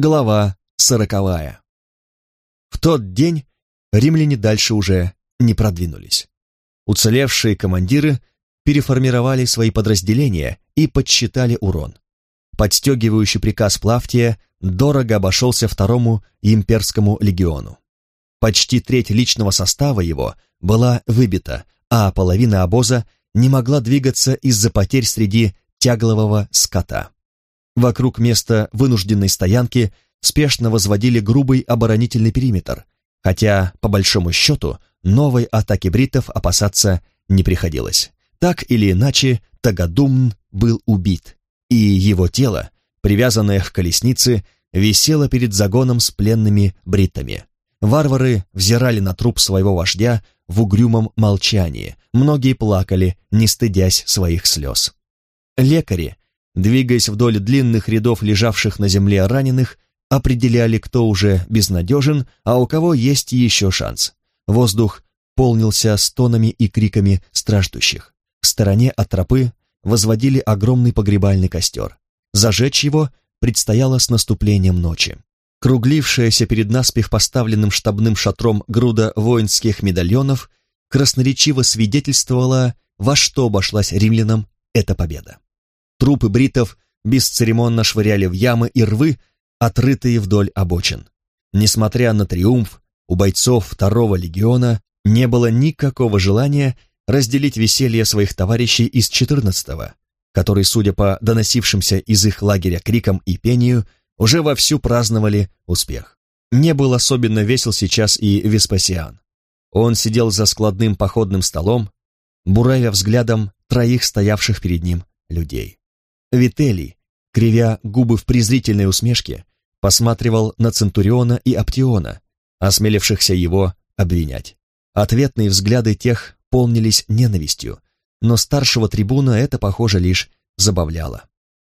Глава сороковая. В тот день римляне дальше уже не продвинулись. Уцелевшие командиры переформировали свои подразделения и подсчитали урон. Подстегивающий приказ Плавтия дорого обошелся второму имперскому легиону. Почти треть личного состава его была выбита, а половина обоза не могла двигаться из-за потерь среди тяглового скота. Вокруг места вынужденной стоянки спешно возводили грубый оборонительный периметр, хотя, по большому счету, новой атаки бритов опасаться не приходилось. Так или иначе, Тагадумн был убит, и его тело, привязанное к колеснице, висело перед загоном с пленными бритами. Варвары взирали на труп своего вождя в угрюмом молчании, многие плакали, не стыдясь своих слез. Лекари, двигаясь вдоль длинных рядов лежавших на земле раненых, определяли, кто уже безнадежен, а у кого есть еще шанс. Воздух полнился стонами и криками страждущих. В стороне от тропы возводили огромный погребальный костер. Зажечь его предстояло с наступлением ночи. Круглившаяся перед наспех поставленным штабным шатром груда воинских медальонов красноречиво свидетельствовала, во что обошлась римлянам эта победа. Трупы бритов бесцеремонно швыряли в ямы и рвы, отрытые вдоль обочин. Несмотря на триумф, у бойцов второго легиона не было никакого желания разделить веселье своих товарищей из 14-го, которые, судя по доносившимся из их лагеря крикам и пению, уже вовсю праздновали успех. Не был особенно весел сейчас и Веспасиан. Он сидел за складным походным столом, буравя взглядом троих стоявших перед ним людей. Вителий, кривя губы в презрительной усмешке, посматривал на Центуриона и Аптиона, осмелившихся его обвинять. Ответные взгляды тех полнились ненавистью, но старшего трибуна это, похоже, лишь забавляло.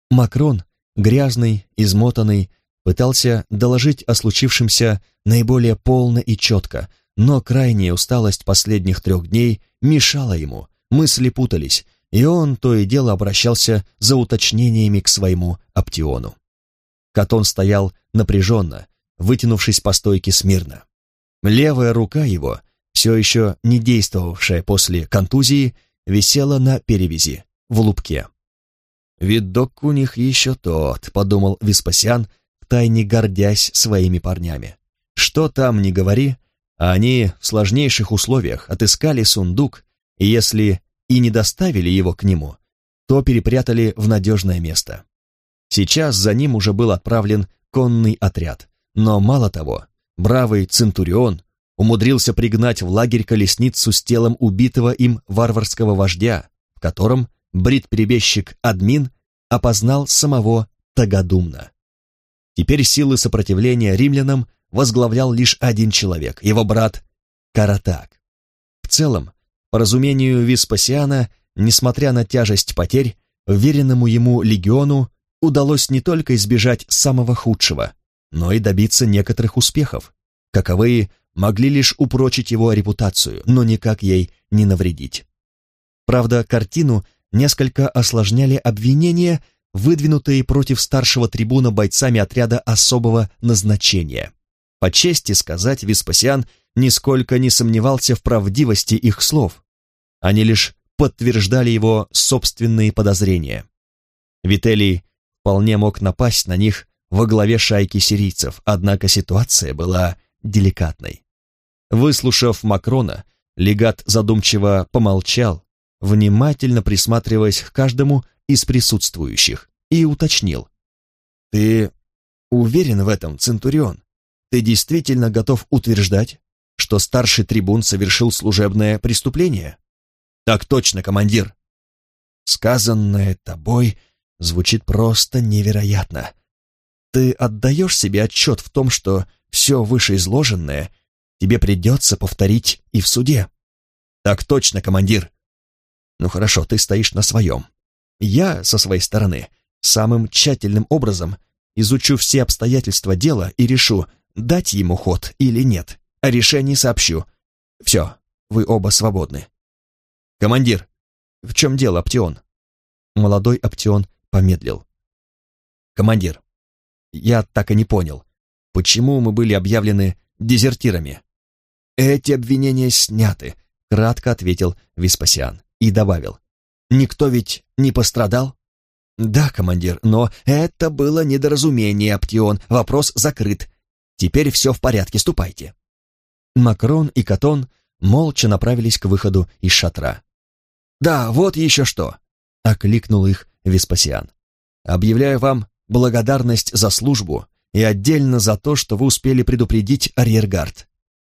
Макрон, грязный, измотанный, пытался доложить о случившемся наиболее полно и четко, но крайняя усталость последних трех дней мешала ему, мысли путались, и он то и дело обращался за уточнениями к своему Аптиону. Катон стоял напряженно, вытянувшись по стойке смирно. Левая рука его, все еще не действовавшая после контузии, висела на перевязи, в лупке. «Видок у них еще тот», — подумал Веспасиан, втайне гордясь своими парнями. «Что там не говори, а они в сложнейших условиях отыскали сундук, и если и не доставили его к нему, то перепрятали в надежное место. Сейчас за ним уже был отправлен конный отряд, но мало того, бравый Центурион умудрился пригнать в лагерь колесницу с телом убитого им варварского вождя, в котором брит-перебежчик Админ опознал самого Тагадумна. Теперь силы сопротивления римлянам возглавлял лишь один человек, его брат Каратак. В целом, по разумению Веспасиана, несмотря на тяжесть потерь, веренному ему легиону удалось не только избежать самого худшего, но и добиться некоторых успехов, каковые могли лишь упрочить его репутацию, но никак ей не навредить. Правда, картину несколько осложняли обвинения, выдвинутые против старшего трибуна бойцами отряда особого назначения. По чести сказать, Веспасиан нисколько не сомневался в правдивости их слов. Они лишь подтверждали его собственные подозрения. Вителий вполне мог напасть на них во главе шайки сирийцев, однако ситуация была деликатной. Выслушав Макрона, легат задумчиво помолчал, внимательно присматриваясь к каждому из присутствующих, и уточнил. «Ты уверен в этом, Центурион? Ты действительно готов утверждать, что старший трибун совершил служебное преступление?» «Так точно, командир!» «Сказанное тобой звучит просто невероятно. Ты отдаешь себе отчет в том, что все вышеизложенное тебе придется повторить и в суде?» «Так точно, командир!» «Ну хорошо, ты стоишь на своем. Я, со своей стороны, самым тщательным образом изучу все обстоятельства дела и решу, дать ему ход или нет. О решении сообщу. Все, вы оба свободны. Командир, в чем дело, Аптеон? Молодой Аптеон помедлил. Командир, я так и не понял, почему мы были объявлены дезертирами. Эти обвинения сняты, кратко ответил Веспасиан и добавил. Никто ведь не пострадал? Да, командир, но это было недоразумение, Аптион, вопрос закрыт. Теперь все в порядке, ступайте. Макрон и Катон молча направились к выходу из шатра. «Да, вот еще что!» — окликнул их Веспасиан. «Объявляю вам благодарность за службу и отдельно за то, что вы успели предупредить арьергард.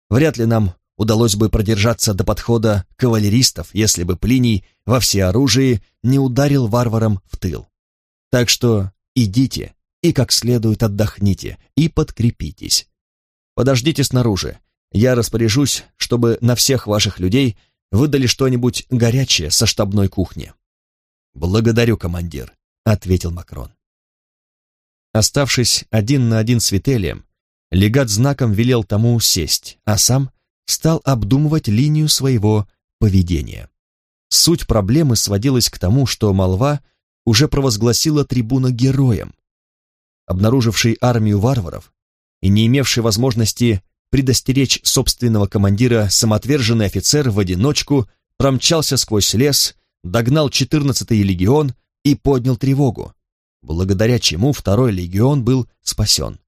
Вряд ли нам удалось бы продержаться до подхода кавалеристов, если бы Плиний во всеоружии не ударил варварам в тыл. Так что идите и как следует отдохните и подкрепитесь. Подождите снаружи, я распоряжусь, чтобы на всех ваших людей выдали что-нибудь горячее со штабной кухни. Благодарю, командир, ответил Макрон. Оставшись один на один с Вителием, легат знаком велел тому сесть, а сам стал обдумывать линию своего поведения. Суть проблемы сводилась к тому, что молва уже провозгласила трибуна героем. Обнаруживший армию варваров и не имевший возможности предостеречь собственного командира самоотверженный офицер в одиночку промчался сквозь лес, догнал 14-й легион и поднял тревогу, благодаря чему второй легион был спасен.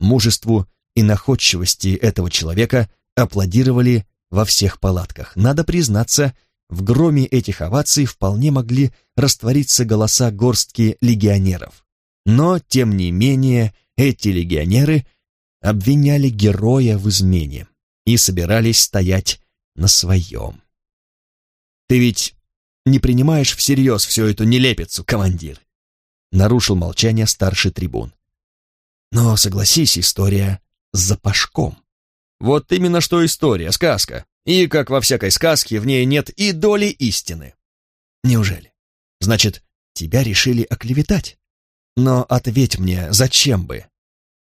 Мужеству и находчивости этого человека аплодировали во всех палатках. Надо признаться, в громе этих оваций вполне могли раствориться голоса горстки легионеров. Но, тем не менее, эти легионеры – обвиняли героя в измене и собирались стоять на своем. «Ты ведь не принимаешь всерьез всю эту нелепицу, командир?» Нарушил молчание старший трибун. «Но, согласись, история с запашком». «Вот именно что история, сказка. И, как во всякой сказке, в ней нет и доли истины». «Неужели? Значит, тебя решили оклеветать? Но ответь мне, зачем бы?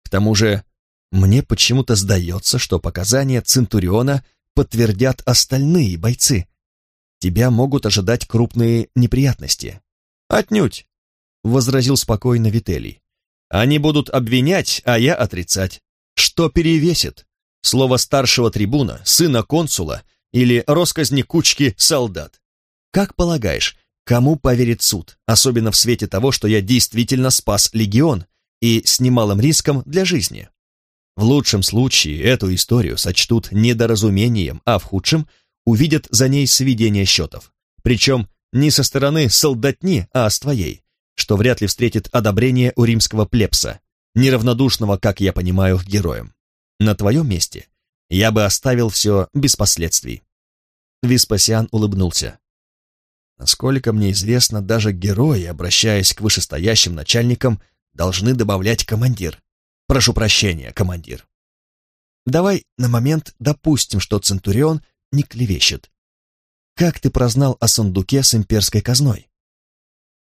К тому же, мне почему-то сдается, что показания Центуриона подтвердят остальные бойцы. Тебя могут ожидать крупные неприятности. Отнюдь, возразил спокойно Вителий. Они будут обвинять, а я отрицать. Что перевесит? Слово старшего трибуна, сына консула или росказни кучки солдат? Как полагаешь, кому поверит суд, особенно в свете того, что я действительно спас легион и с немалым риском для жизни? В лучшем случае эту историю сочтут недоразумением, а в худшем увидят за ней сведение счетов. Причем не со стороны солдатни, а с твоей, что вряд ли встретит одобрение у римского плебса, неравнодушного, как я понимаю, к героям. На твоем месте я бы оставил все без последствий. Веспасиан улыбнулся. Насколько мне известно, даже герои, обращаясь к вышестоящим начальникам, должны добавлять командир. Прошу прощения, командир. Давай на момент допустим, что Центурион не клевещет. Как ты прознал о сундуке с имперской казной?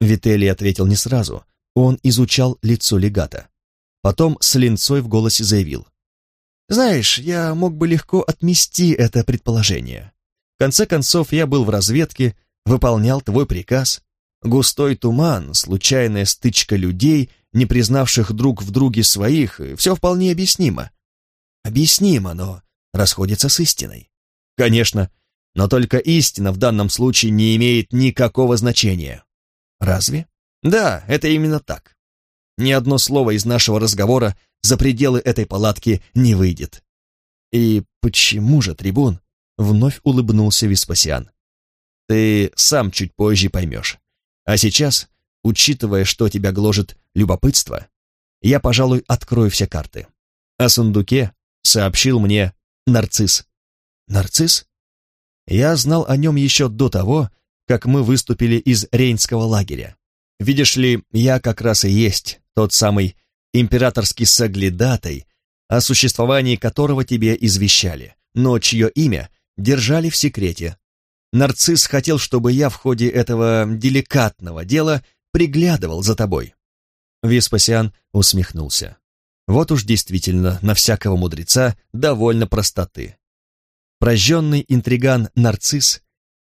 Вителий ответил не сразу. Он изучал лицо легата. Потом с линцой в голосе заявил. «Знаешь, я мог бы легко отмести это предположение. В конце концов, я был в разведке, выполнял твой приказ. Густой туман, случайная стычка людей — не признавших друг в друге своих, все вполне объяснимо. Объяснимо, но расходится с истиной. Конечно, но только истина в данном случае не имеет никакого значения. Разве? Да, это именно так. Ни одно слово из нашего разговора за пределы этой палатки не выйдет. И почему же, трибун? Вновь улыбнулся Веспасиан. Ты сам чуть позже поймешь. А сейчас Учитывая, что тебя гложет любопытство, я, пожалуй, открою все карты. О сундуке сообщил мне нарцисс. Нарцисс? Я знал о нем еще до того, как мы выступили из Рейнского лагеря. Видишь ли, я как раз и есть тот самый императорский соглядатай, о существовании которого тебе извещали, но чье имя держали в секрете. Нарцисс хотел, чтобы я в ходе этого деликатного дела приглядывал за тобой». Веспасиан усмехнулся. Вот уж действительно на всякого мудреца довольно простоты. Прожженный интриган Нарцисс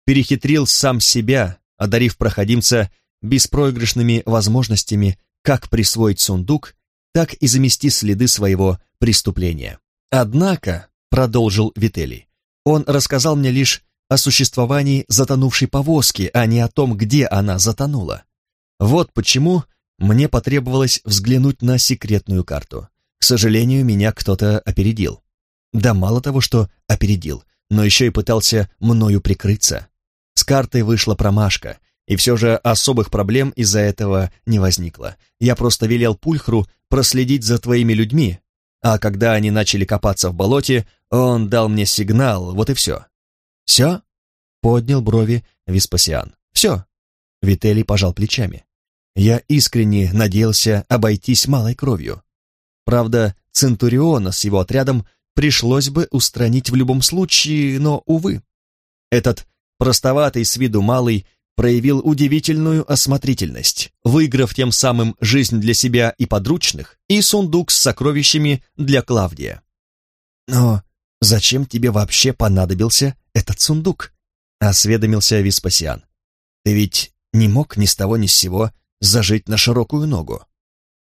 перехитрил сам себя, одарив проходимца беспроигрышными возможностями как присвоить сундук, так и замести следы своего преступления. Однако, продолжил Вителий, он рассказал мне лишь о существовании затонувшей повозки, а не о том, где она затонула. Вот почему мне потребовалось взглянуть на секретную карту. К сожалению, меня кто-то опередил. Да мало того, что опередил, но еще и пытался мною прикрыться. С картой вышла промашка, и все же особых проблем из-за этого не возникло. Я просто велел Пульхру проследить за твоими людьми, а когда они начали копаться в болоте, он дал мне сигнал, вот и все. «Все?» — поднял брови Веспасиан. «Все». Вителий пожал плечами. Я искренне надеялся обойтись малой кровью. Правда, Центуриона с его отрядом пришлось бы устранить в любом случае, но, увы. Этот простоватый с виду малый проявил удивительную осмотрительность, выиграв тем самым жизнь для себя и подручных и сундук с сокровищами для Клавдия. «Но зачем тебе вообще понадобился этот сундук?» — осведомился Веспасиан. «Ты ведь не мог ни с того ни с сего зажить на широкую ногу».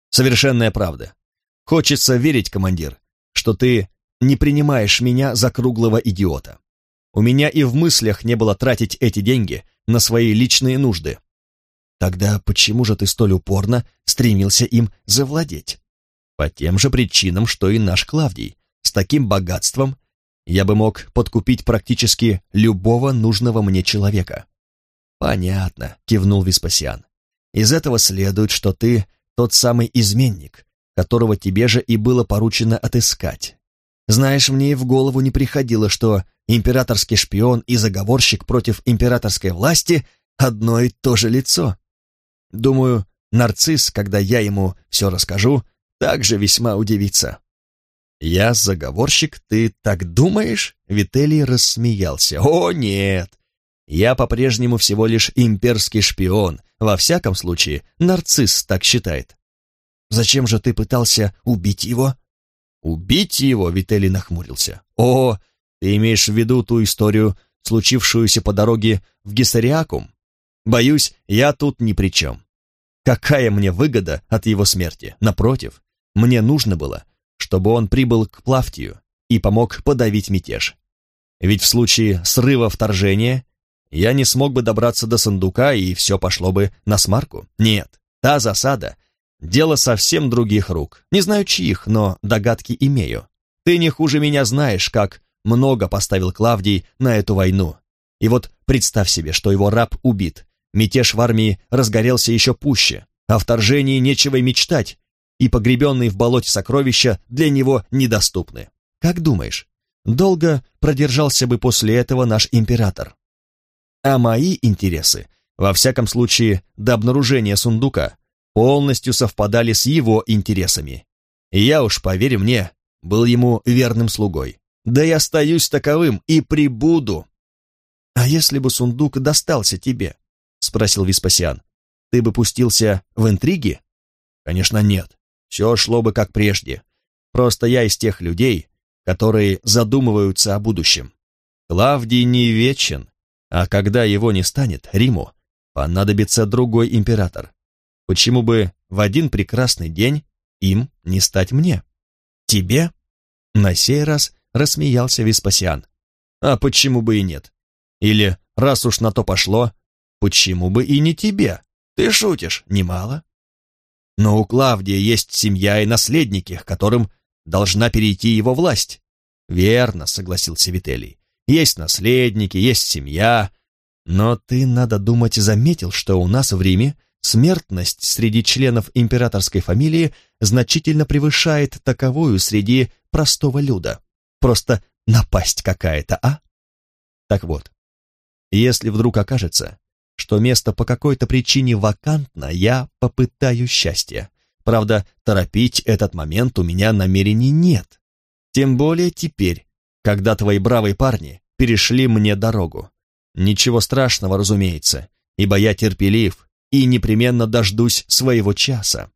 «Совершенная правда. Хочется верить, командир, что ты не принимаешь меня за круглого идиота. У меня и в мыслях не было тратить эти деньги на свои личные нужды. Тогда почему же ты столь упорно стремился им завладеть? По тем же причинам, что и наш Клавдий. С таким богатством я бы мог подкупить практически любого нужного мне человека. Понятно, кивнул Веспасиан. Из этого следует, что ты тот самый изменник, которого тебе же и было поручено отыскать. Знаешь, мне и в голову не приходило, что императорский шпион и заговорщик против императорской власти — одно и то же лицо. Думаю, нарцисс, когда я ему все расскажу, также весьма удивится. «Я заговорщик, ты так думаешь?» Вителий рассмеялся. «О, нет! Я по-прежнему всего лишь имперский шпион. Во всяком случае, нарцисс так считает». «Зачем же ты пытался убить его?» «Убить его?» — Вителий нахмурился. «О, ты имеешь в виду ту историю, случившуюся по дороге в Гессариакум? Боюсь, я тут ни при чем. Какая мне выгода от его смерти? Напротив, мне нужно было, чтобы он прибыл к Плавтию и помог подавить мятеж. Ведь в случае срыва вторжения я не смог бы добраться до сундука, и все пошло бы на смарку. Нет, та засада — дело совсем других рук. Не знаю чьих, но догадки имею. Ты не хуже меня знаешь, как много поставил Клавдий на эту войну. И вот представь себе, что его раб убит, мятеж в армии разгорелся еще пуще, о вторжении нечего и мечтать, и погребенные в болоте сокровища для него недоступны. Как думаешь, долго продержался бы после этого наш император? А мои интересы, во всяком случае, до обнаружения сундука, полностью совпадали с его интересами. Я уж, поверь мне, был ему верным слугой. Да я остаюсь таковым и прибуду. А если бы сундук достался тебе? Спросил Веспасиан. Ты бы пустился в интриги? Конечно, нет. Все шло бы как прежде. Просто я из тех людей, которые задумываются о будущем. Клавдий не вечен, а когда его не станет, Риму, понадобится другой император. Почему бы в один прекрасный день им не стать мне? Тебе? На сей раз рассмеялся Веспасиан. А почему бы и нет? Или, раз уж на то пошло, почему бы и не тебе? Ты шутишь, немало. Но у Клавдия есть семья и наследники, которым должна перейти его власть. Верно, согласился Вителий. Есть наследники, есть семья. Но ты, надо думать, заметил, что у нас в Риме смертность среди членов императорской фамилии значительно превышает таковую среди простого люда. Просто напасть какая-то, а? Так вот, если вдруг окажется, что место по какой-то причине вакантно, я попытаю счастья. Правда, торопить этот момент у меня намерений нет. Тем более теперь, когда твои бравые парни перешли мне дорогу. Ничего страшного, разумеется, ибо я терпелив и непременно дождусь своего часа.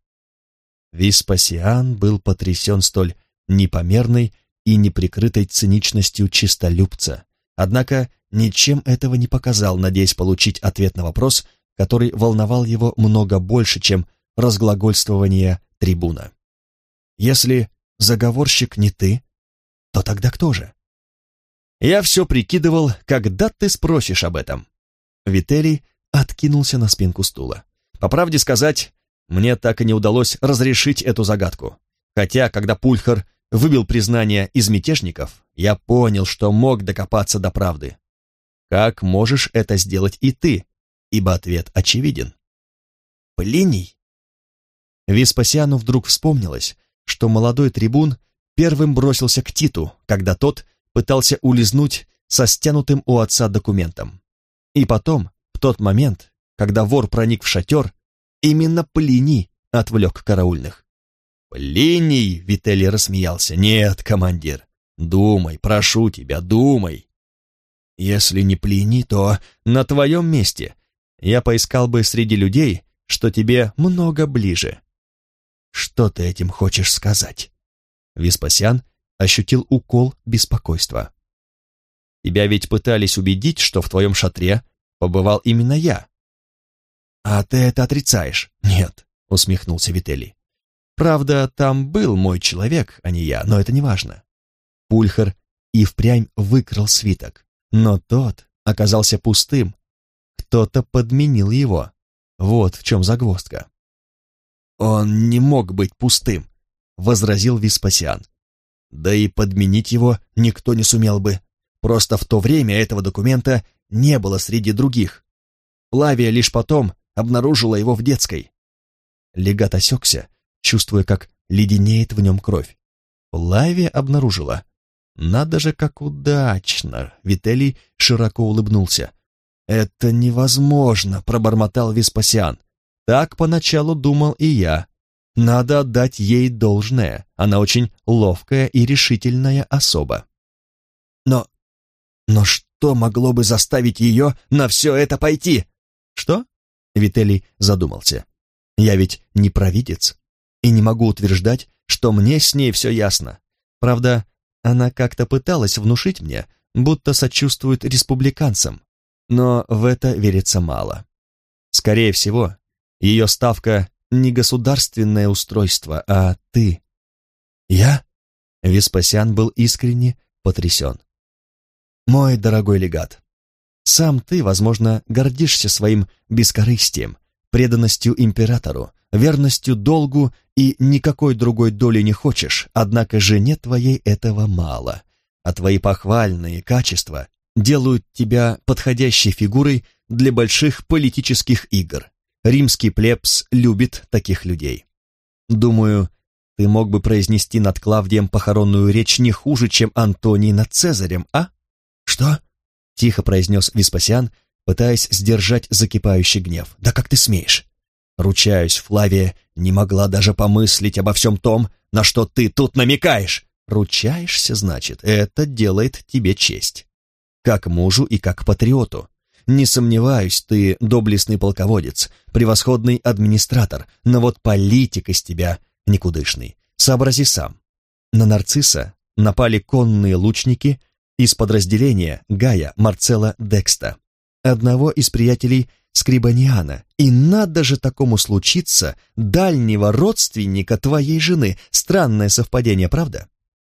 Веспасиан был потрясен столь непомерной и неприкрытой циничностью чистолюбца. Однако ничем этого не показал, надеясь получить ответ на вопрос, который волновал его много больше, чем разглагольствование трибуна. Если заговорщик не ты, то тогда кто же? Я все прикидывал, когда ты спросишь об этом. Вителий откинулся на спинку стула. По правде сказать, мне так и не удалось разрешить эту загадку. Хотя, когда Пульхар выбил признание из мятежников, я понял, что мог докопаться до правды. Как можешь это сделать и ты? Ибо ответ очевиден. Плиний? Веспасиану вдруг вспомнилось, что молодой трибун первым бросился к Титу, когда тот пытался улизнуть со стянутым у отца документом. И потом, в тот момент, когда вор проник в шатер, именно Плиний отвлек караульных. «Плиний!» — Вителий рассмеялся. «Нет, командир, думай, прошу тебя, думай!» «Если не Плиний, то на твоем месте я поискал бы среди людей, что тебе много ближе». «Что ты этим хочешь сказать?» Веспасиан ощутил укол беспокойства. «Тебя ведь пытались убедить, что в твоем шатре побывал именно я». «А ты это отрицаешь?» «Нет», — усмехнулся Вителий. «Правда, там был мой человек, а не я, но это не важно». Пульхар и впрямь выкрал свиток, но тот оказался пустым. Кто-то подменил его. Вот в чем загвоздка. «Он не мог быть пустым», — возразил Веспасиан. «Да и подменить его никто не сумел бы. Просто в то время этого документа не было среди других. Плавия лишь потом обнаружила его в детской». Легат осекся, чувствуя, как леденеет в нем кровь. Плавия обнаружила. «Надо же, как удачно!» Вителий широко улыбнулся. «Это невозможно!» — пробормотал Веспасиан. Так поначалу думал и я. Надо отдать ей должное, она очень ловкая и решительная особа. Но... но что могло бы заставить ее на все это пойти? Что? Вителий задумался. Я ведь не провидец и не могу утверждать, что мне с ней все ясно. Правда, она как-то пыталась внушить мне, будто сочувствует республиканцам, но в это верится мало. Скорее всего, ее ставка не государственное устройство, а ты. Я? Веспасиан был искренне потрясен. Мой дорогой легат, сам ты, возможно, гордишься своим бескорыстием, преданностью императору, верностью долгу и никакой другой доли не хочешь, однако жене твоей этого мало, а твои похвальные качества делают тебя подходящей фигурой для больших политических игр. Римский плебс любит таких людей. Думаю, ты мог бы произнести над Клавдием похоронную речь не хуже, чем Антоний над Цезарем, а? Что? Тихо произнес Веспасиан, пытаясь сдержать закипающий гнев. Да как ты смеешь? Ручаюсь, Флавия не могла даже помыслить обо всем том, на что ты тут намекаешь. Ручаешься, значит, это делает тебе честь. Как мужу и как патриоту. Не сомневаюсь, ты доблестный полководец, превосходный администратор, но вот политик из тебя никудышный. Сообрази сам. На нарцисса напали конные лучники из подразделения Гая Марцела Декста, одного из приятелей Скрибаниана. И надо же такому случиться дальнего родственника твоей жены. Странное совпадение, правда?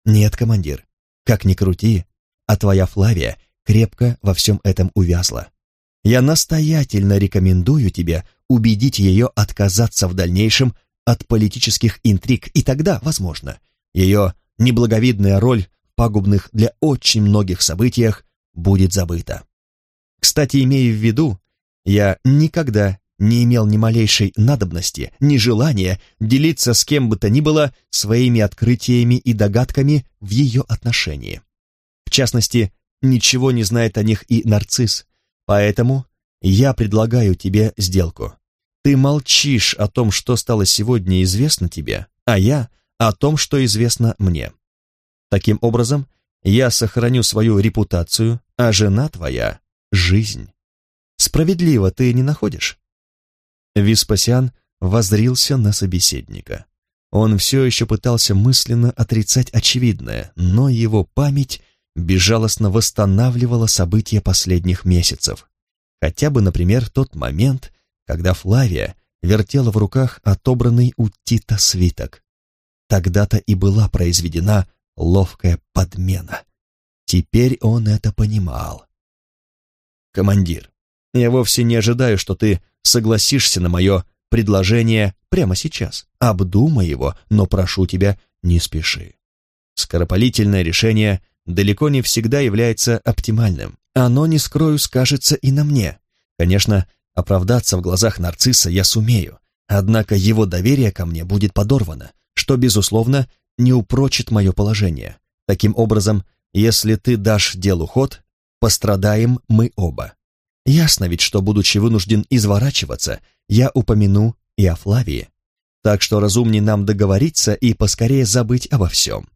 Нет, командир, как ни крути, а твоя Флавия крепко во всем этом увязла. Я настоятельно рекомендую тебе убедить ее отказаться в дальнейшем от политических интриг, и тогда, возможно, ее неблаговидная роль в пагубных для очень многих событиях будет забыта. Кстати, имея в виду, я никогда не имел ни малейшей надобности, ни желания делиться с кем бы то ни было своими открытиями и догадками в ее отношении. В частности, ничего не знает о них и нарцисс, Поэтому я предлагаю тебе сделку. Ты молчишь о том, что стало сегодня известно тебе, а я о том, что известно мне. Таким образом, я сохраню свою репутацию, а жена твоя — жизнь. Справедливо ты не находишь?» Веспасиан воззрился на собеседника. Он все еще пытался мысленно отрицать очевидное, но его память безжалостно восстанавливала события последних месяцев. Хотя бы, например, тот момент, когда Флавия вертела в руках отобранный у Тита свиток. тогда-то и была произведена ловкая подмена. Теперь он это понимал. «Командир, я вовсе не ожидаю, что ты согласишься на мое предложение прямо сейчас. Обдумай его, но прошу тебя, не спеши. Скоропалительное решение далеко не всегда является оптимальным. Оно, не скрою, скажется и на мне. Конечно, оправдаться в глазах нарцисса я сумею, однако его доверие ко мне будет подорвано, что, безусловно, не упрочит мое положение. Таким образом, если ты дашь делу ход, пострадаем мы оба. Ясно ведь, что, будучи вынужден изворачиваться, я упомяну и о Флавии. Так что разумнее нам договориться и поскорее забыть обо всем.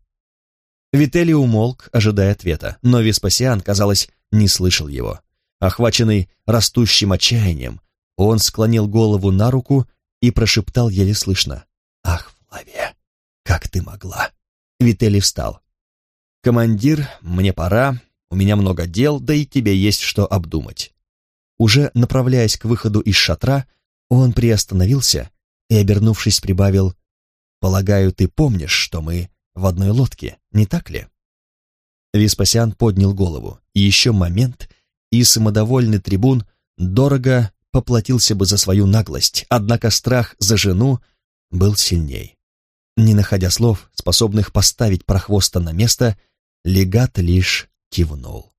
Вителий умолк, ожидая ответа, но Веспасиан, казалось, не слышал его. Охваченный растущим отчаянием, он склонил голову на руку и прошептал еле слышно. «Ах, Флавия, как ты могла?» Вителий встал. «Командир, мне пора, у меня много дел, да и тебе есть что обдумать». Уже направляясь к выходу из шатра, он приостановился и, обернувшись, прибавил «Полагаю, ты помнишь, что мы в одной лодке, не так ли?» Веспасиан поднял голову. Еще момент, и самодовольный трибун дорого поплатился бы за свою наглость, однако страх за жену был сильней. Не находя слов, способных поставить прохвоста на место, легат лишь кивнул.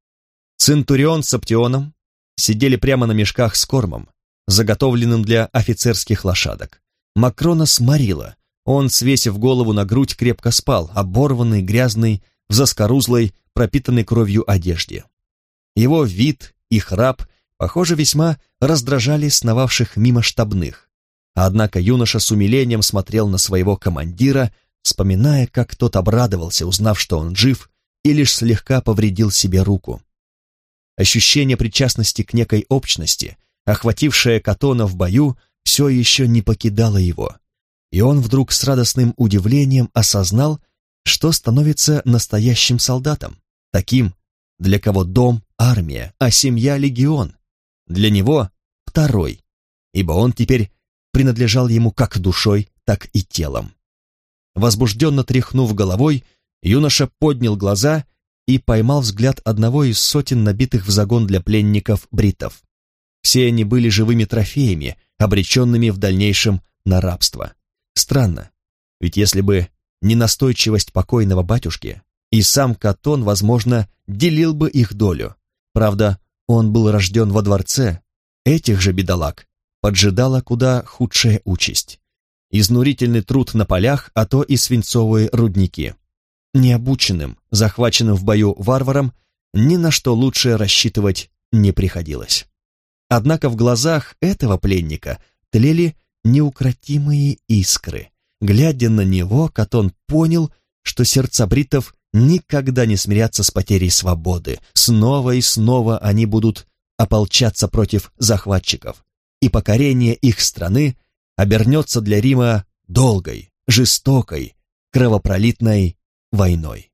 Центурион с Аптионом сидели прямо на мешках с кормом, заготовленным для офицерских лошадок. Макронос морила, он, свесив голову на грудь, крепко спал, оборванный, грязный, в заскорузлой, пропитанной кровью одежде. Его вид и храп, похоже, весьма раздражали сновавших мимо штабных. Однако юноша с умилением смотрел на своего командира, вспоминая, как тот обрадовался, узнав, что он жив, и лишь слегка повредил себе руку. Ощущение причастности к некой общности, охватившее Катона в бою, все еще не покидало его и он вдруг с радостным удивлением осознал, что становится настоящим солдатом, таким, для кого дом — армия, а семья — легион. Для него — второй, ибо он теперь принадлежал ему как душой, так и телом. Возбужденно тряхнув головой, юноша поднял глаза и поймал взгляд одного из сотен набитых в загон для пленников бритов. Все они были живыми трофеями, обреченными в дальнейшем на рабство. Странно, ведь если бы не настойчивость покойного батюшки, и сам Катон, возможно, делил бы их долю. Правда, он был рожден во дворце, этих же бедолаг поджидала куда худшая участь. Изнурительный труд на полях, а то и свинцовые рудники. Необученным, захваченным в бою варварам, ни на что лучше рассчитывать не приходилось. Однако в глазах этого пленника тлели неукротимые искры. Глядя на него, Катон понял, что сердца бритов никогда не смирятся с потерей свободы. Снова и снова они будут ополчаться против захватчиков, и покорение их страны обернется для Рима долгой, жестокой, кровопролитной войной.